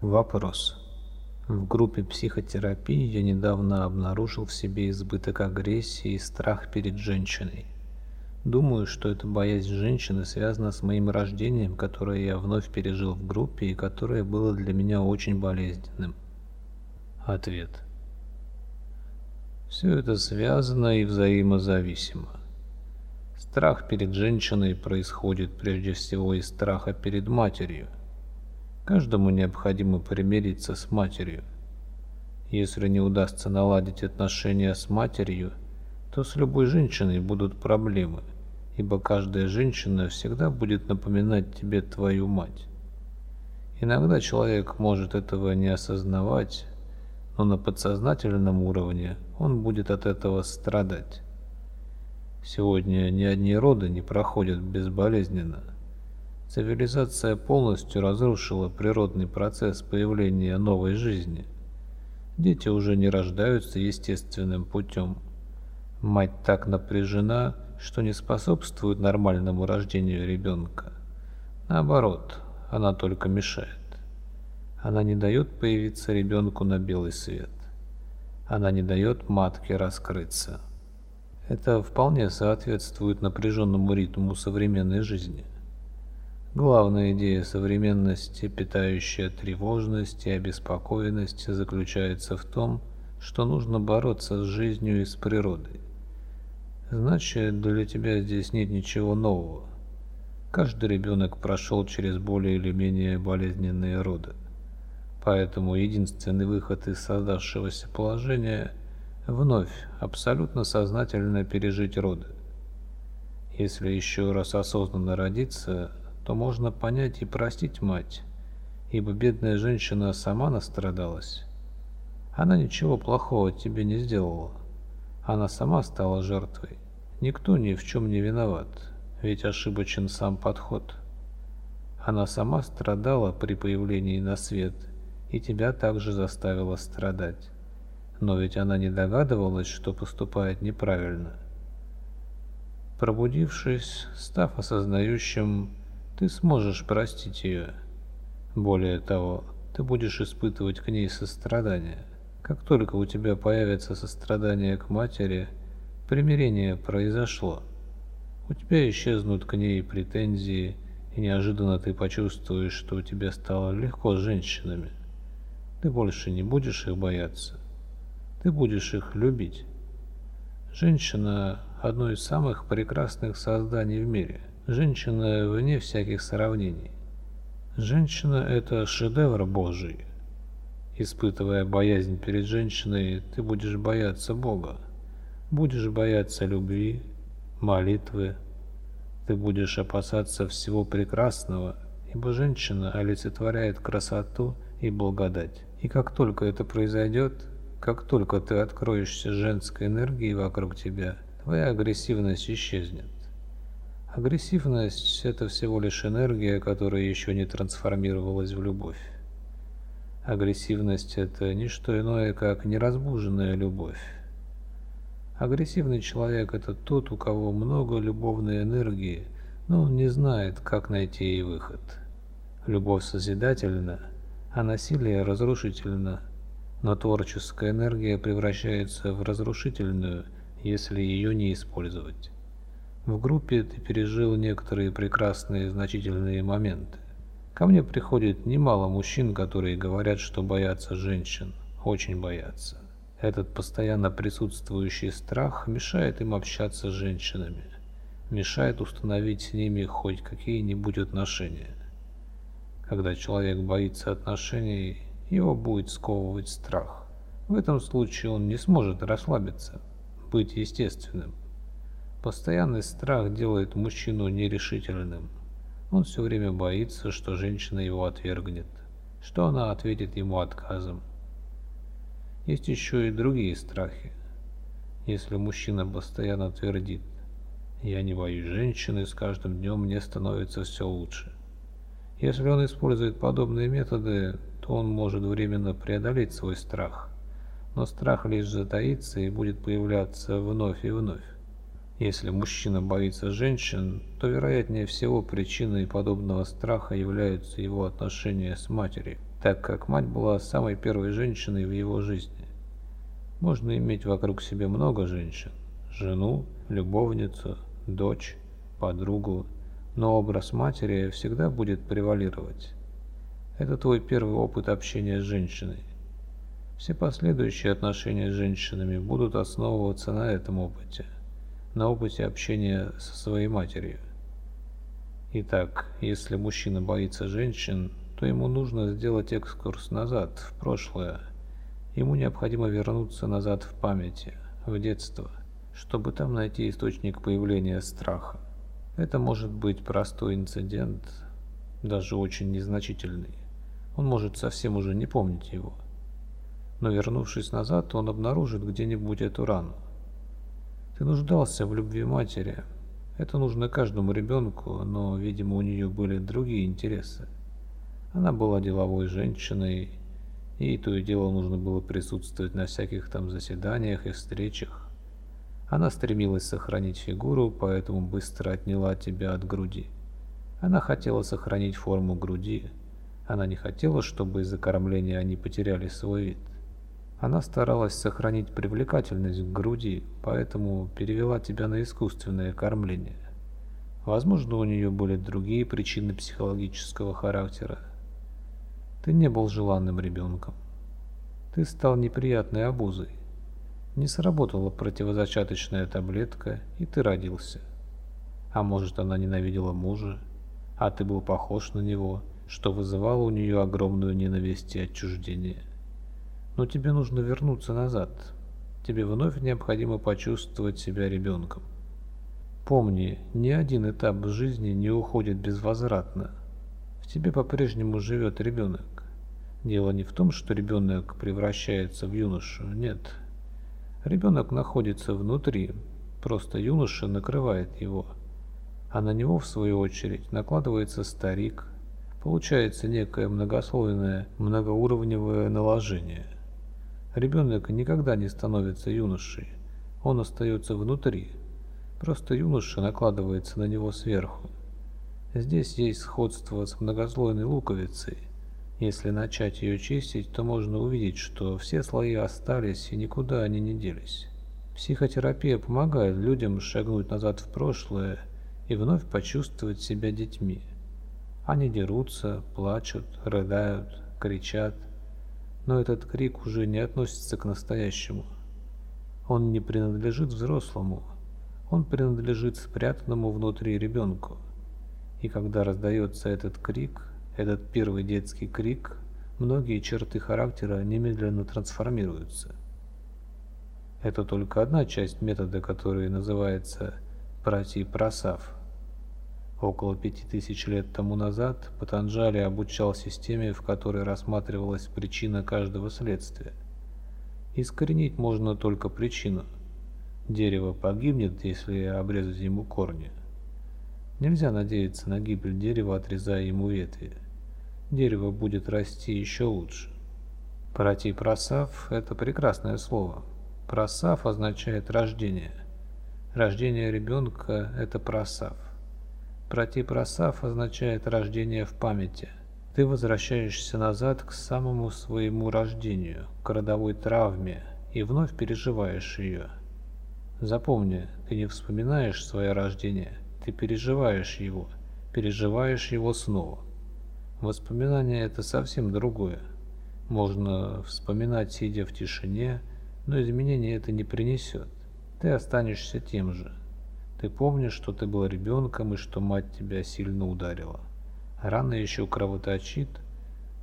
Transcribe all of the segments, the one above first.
Вопрос. В группе психотерапии я недавно обнаружил в себе избыток агрессии и страх перед женщиной. Думаю, что эта боязнь женщины связана с моим рождением, которое я вновь пережил в группе и которое было для меня очень болезненным. Ответ. Все это связано и взаимозависимо. Страх перед женщиной происходит прежде всего из страха перед матерью. Каждому необходимо примириться с матерью. Если не удастся наладить отношения с матерью, то с любой женщиной будут проблемы, ибо каждая женщина всегда будет напоминать тебе твою мать. Иногда человек может этого не осознавать, но на подсознательном уровне он будет от этого страдать. Сегодня ни одни роды не проходят безболезненно. Цивилизация полностью разрушила природный процесс появления новой жизни. Дети уже не рождаются естественным путем. Мать так напряжена, что не способствует нормальному рождению ребенка. Наоборот, она только мешает. Она не дает появиться ребенку на белый свет. Она не дает матке раскрыться. Это вполне соответствует напряженному ритму современной жизни. Главная идея современности, питающая тревожность и обеспокоенность, заключается в том, что нужно бороться с жизнью и с природой. Значит, для тебя здесь нет ничего нового. Каждый ребенок прошел через более или менее болезненные роды. Поэтому единственный выход из создавшегося положения – вновь абсолютно сознательно пережить роды. Если еще раз осознанно родиться, то можно понять и простить мать, ибо бедная женщина сама настрадалась. Она ничего плохого тебе не сделала. Она сама стала жертвой. Никто ни в чем не виноват, ведь ошибочен сам подход. Она сама страдала при появлении на свет – и тебя также заставила страдать. Но ведь она не догадывалась, что поступает неправильно. Пробудившись, став осознающим, ты сможешь простить ее. Более того, ты будешь испытывать к ней сострадание. Как только у тебя появится сострадание к матери, примирение произошло. У тебя исчезнут к ней претензии, и неожиданно ты почувствуешь, что у тебя стало легко с женщинами. Ты больше не будешь их бояться. Ты будешь их любить. Женщина – одно из самых прекрасных созданий в мире. Женщина вне всяких сравнений. Женщина – это шедевр Божий. Испытывая боязнь перед женщиной, ты будешь бояться Бога. Будешь бояться любви, молитвы. Ты будешь опасаться всего прекрасного, ибо женщина олицетворяет красоту и благодать. И как только это произойдет, как только ты откроешься женской энергии вокруг тебя, твоя агрессивность исчезнет. Агрессивность – это всего лишь энергия, которая еще не трансформировалась в любовь. Агрессивность – это не что иное, как неразбуженная любовь. Агрессивный человек – это тот, у кого много любовной энергии, но он не знает, как найти ей выход. Любовь созидательна – а насилие разрушительно, но творческая энергия превращается в разрушительную, если ее не использовать. В группе ты пережил некоторые прекрасные значительные моменты. Ко мне приходит немало мужчин, которые говорят, что боятся женщин, очень боятся. Этот постоянно присутствующий страх мешает им общаться с женщинами, мешает установить с ними хоть какие-нибудь отношения. Когда человек боится отношений, его будет сковывать страх. В этом случае он не сможет расслабиться, быть естественным. Постоянный страх делает мужчину нерешительным. Он все время боится, что женщина его отвергнет, что она ответит ему отказом. Есть еще и другие страхи. Если мужчина постоянно твердит «я не боюсь женщины, с каждым днем мне становится все лучше», если он использует подобные методы, то он может временно преодолеть свой страх. Но страх лишь затаится и будет появляться вновь и вновь. Если мужчина боится женщин, то вероятнее всего причиной подобного страха являются его отношения с матерью, так как мать была самой первой женщиной в его жизни. Можно иметь вокруг себя много женщин – жену, любовницу, дочь, подругу, но образ матери всегда будет превалировать. Это твой первый опыт общения с женщиной. Все последующие отношения с женщинами будут основываться на этом опыте, на опыте общения со своей матерью. Итак, если мужчина боится женщин, то ему нужно сделать экскурс назад, в прошлое. Ему необходимо вернуться назад в памяти, в детство, чтобы там найти источник появления страха. Это может быть простой инцидент, даже очень незначительный. Он может совсем уже не помнить его но вернувшись назад, он обнаружит где-нибудь эту рану. Ты нуждался в любви матери. Это нужно каждому ребенку, но, видимо, у нее были другие интересы. Она была деловой женщиной, ей то и дело нужно было присутствовать на всяких там заседаниях и встречах. Она стремилась сохранить фигуру, поэтому быстро отняла тебя от груди. Она хотела сохранить форму груди. Она не хотела, чтобы из-за кормления они потеряли свой вид. Она старалась сохранить привлекательность к груди, поэтому перевела тебя на искусственное кормление. Возможно, у нее были другие причины психологического характера. Ты не был желанным ребенком. Ты стал неприятной обузой. Не сработала противозачаточная таблетка, и ты родился. А может, она ненавидела мужа, а ты был похож на него, что вызывало у нее огромную ненависть и отчуждение. Но тебе нужно вернуться назад. Тебе вновь необходимо почувствовать себя ребенком. Помни, ни один этап жизни не уходит безвозвратно. В тебе по-прежнему живет ребенок. Дело не в том, что ребенок превращается в юношу, нет. Ребенок находится внутри, просто юноша накрывает его. А на него, в свою очередь, накладывается старик. Получается некое многослойное, многоуровневое наложение. Ребенок никогда не становится юношей, он остается внутри. Просто юноша накладывается на него сверху. Здесь есть сходство с многослойной луковицей. Если начать ее чистить, то можно увидеть, что все слои остались и никуда они не делись. Психотерапия помогает людям шагнуть назад в прошлое и вновь почувствовать себя детьми. Они дерутся, плачут, рыдают, кричат – но этот крик уже не относится к настоящему. Он не принадлежит взрослому, он принадлежит спрятанному внутри ребенку. И когда раздается этот крик, этот первый детский крик, многие черты характера немедленно трансформируются. Это только одна часть метода, который называется «братий просав». Около пяти тысяч лет тому назад Патанджали обучал системе, в которой рассматривалась причина каждого следствия. Искоренить можно только причину. Дерево погибнет, если обрезать ему корни. Нельзя надеяться на гибель дерева, отрезая ему ветви. Дерево будет расти еще лучше. Прати просав – это прекрасное слово. Просав означает рождение. Рождение ребенка – это просав. Пратипросав означает рождение в памяти. Ты возвращаешься назад к самому своему рождению, к родовой травме, и вновь переживаешь ее. Запомни, ты не вспоминаешь свое рождение, ты переживаешь его, переживаешь его снова. Воспоминание – это совсем другое. Можно вспоминать, сидя в тишине, но изменения это не принесет. Ты останешься тем же – ты помнишь, что ты был ребенком и что мать тебя сильно ударила. Рана еще кровоточит,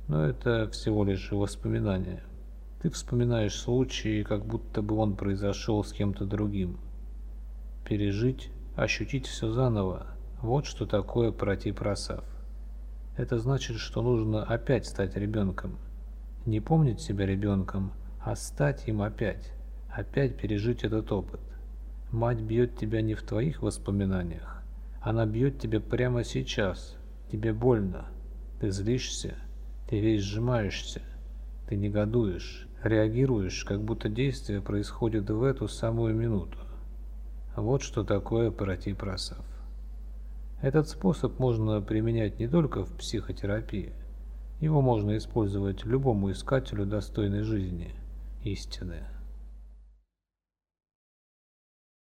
но это всего лишь воспоминание. Ты вспоминаешь случай, как будто бы он произошел с кем-то другим. Пережить, ощутить все заново – вот что такое пройти просав. Это значит, что нужно опять стать ребенком. Не помнить себя ребенком, а стать им опять. Опять пережить этот опыт. Мать бьет тебя не в твоих воспоминаниях. Она бьет тебя прямо сейчас. Тебе больно. Ты злишься. Ты весь сжимаешься. Ты негодуешь. Реагируешь, как будто действие происходит в эту самую минуту. Вот что такое протипросав. Этот способ можно применять не только в психотерапии. Его можно использовать любому искателю достойной жизни, истины.